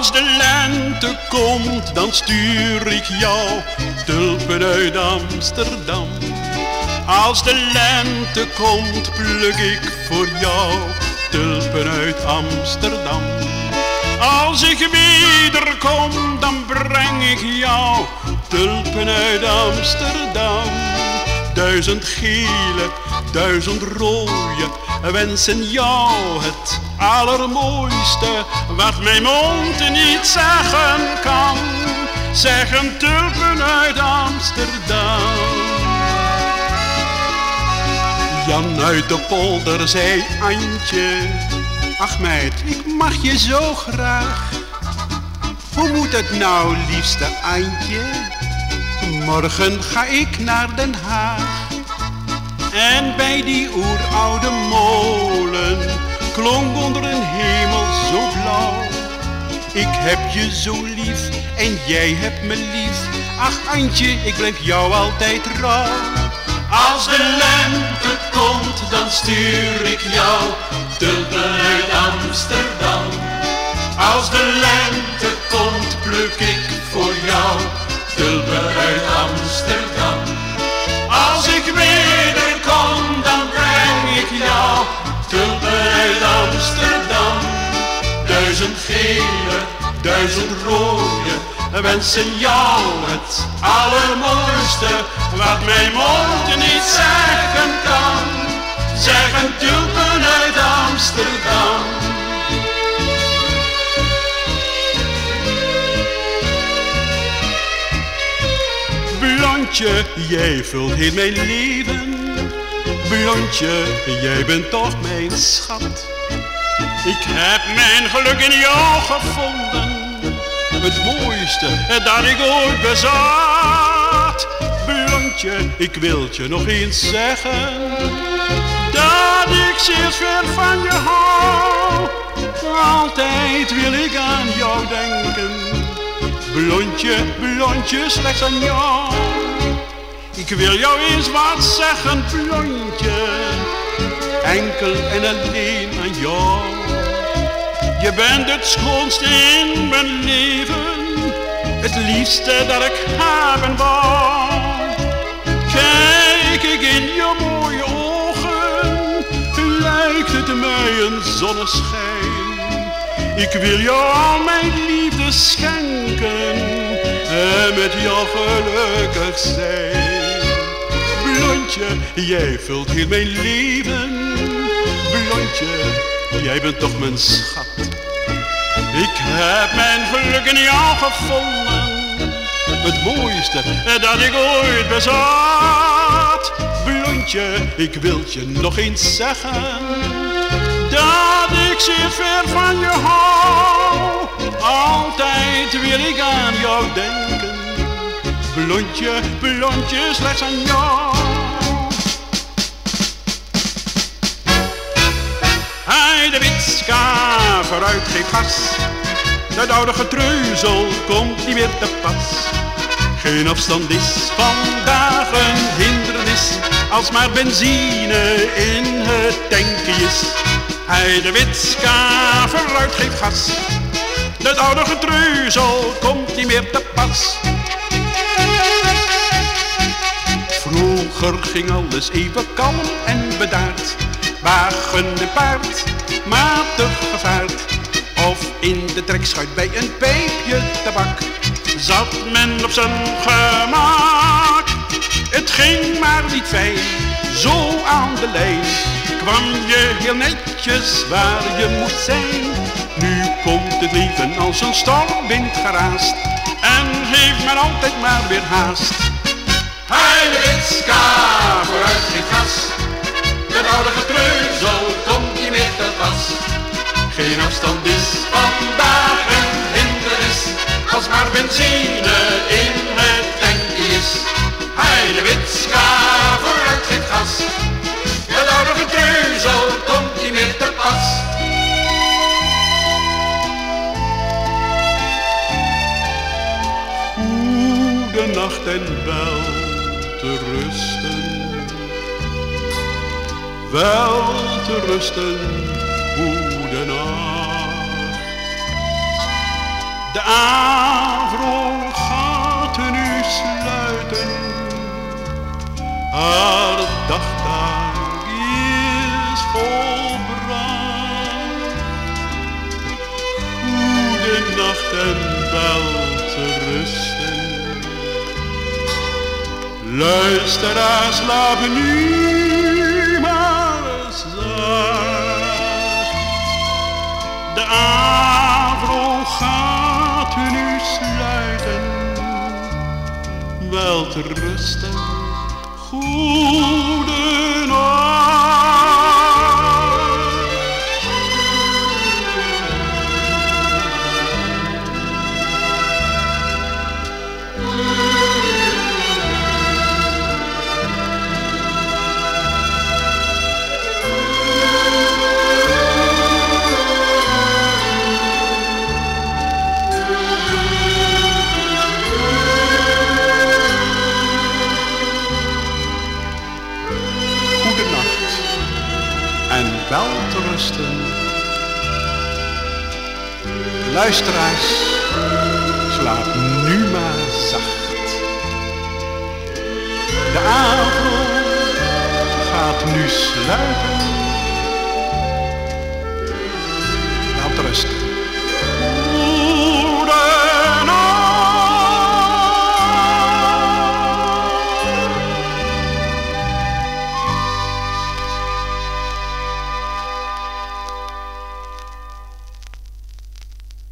Als de lente komt, dan stuur ik jou tulpen uit Amsterdam. Als de lente komt, pluk ik voor jou tulpen uit Amsterdam. Als ik wederkom, dan breng ik jou tulpen uit Amsterdam. Duizend gele, duizend rode wensen jou het allermooiste wat mijn mond niet zeggen kan. Zeggen tulpen uit Amsterdam. Jan uit de polder zei Antje, ach meid, ik mag je zo graag. Hoe moet het nou, liefste Antje? Morgen ga ik naar Den Haag. En bij die oeroude molen klonk onder een hemel zo blauw. Ik heb je zo lief en jij hebt me lief. Ach Antje, ik blijf jou altijd trouw. Als de lente komt, dan stuur ik jou tulpen uit Amsterdam. Als de lente komt, pluk ik voor jou tulpen uit Amsterdam. Amsterdam. Duizend gele, duizend rode, wensen jou het allermooiste, wat mijn mond niet zeggen kan. Zeggen tulpen uit Amsterdam. Blondje, jij vult heel mijn leven. Blondje, jij bent toch mijn schat. Ik heb mijn geluk in jou gevonden. Het mooiste dat ik ooit bezat. Blondje, ik wil je nog eens zeggen. Dat ik zeer ver van je hou. Altijd wil ik aan jou denken. Blondje, blondje, slechts aan jou. Ik wil jou eens wat zeggen, blondje. Enkel en alleen aan jou. Je bent het schoonste in mijn leven. Het liefste dat ik hebben wou. Kijk ik in je mooie ogen, lijkt het mij een zonneschijn. Ik wil jou al mijn liefde schenken en met jou gelukkig zijn. Blondje, jij vult heel mijn leven. Blondje, jij bent toch mijn schat. Ik heb mijn geluk in jou gevonden. Het mooiste dat ik ooit bezat. Blondje, ik wil je nog eens zeggen dat ik zeer ver van je hou. Altijd wil ik aan jou denken. Blondje, blondje, slechts aan jou. Hij de witska vooruit geeft gas. Dat oude getreuzel komt niet meer te pas. Geen afstand is vandaag een hindernis. Als maar benzine in het tankje is. Hij de witska vooruit geeft gas. Dat oude getreuzel komt niet meer te pas. Vroeger ging alles even kalm en bedaard. Wagen en paard, matig. Of in de trekschuit bij een pijpje tabak. Zat men op zijn gemak. Het ging maar niet fijn, zo aan de lijn. Kwam je heel netjes waar je moest zijn. Nu komt het leven als een stormwind geraast. En heeft men altijd maar weer haast. Hij witska, Geen afstand is vandaag een hindernis. Als maar benzine in het tankje is. Hij de witska, vooruit geen gas. Dat oude komt niet meer te pas. Nacht en wel te rusten. Wel te rusten, goede nacht. De avro gaat nu sluiten. Haar dagtaak is volbracht. Goede nacht en wel te rusten. Luisteraars, slaap nu maar zacht. Gaat nu sluiten. Wel te rusten. Goede en wel te rusten. Luisteraars, slaap nu maar zacht. De avond gaat nu sluiten.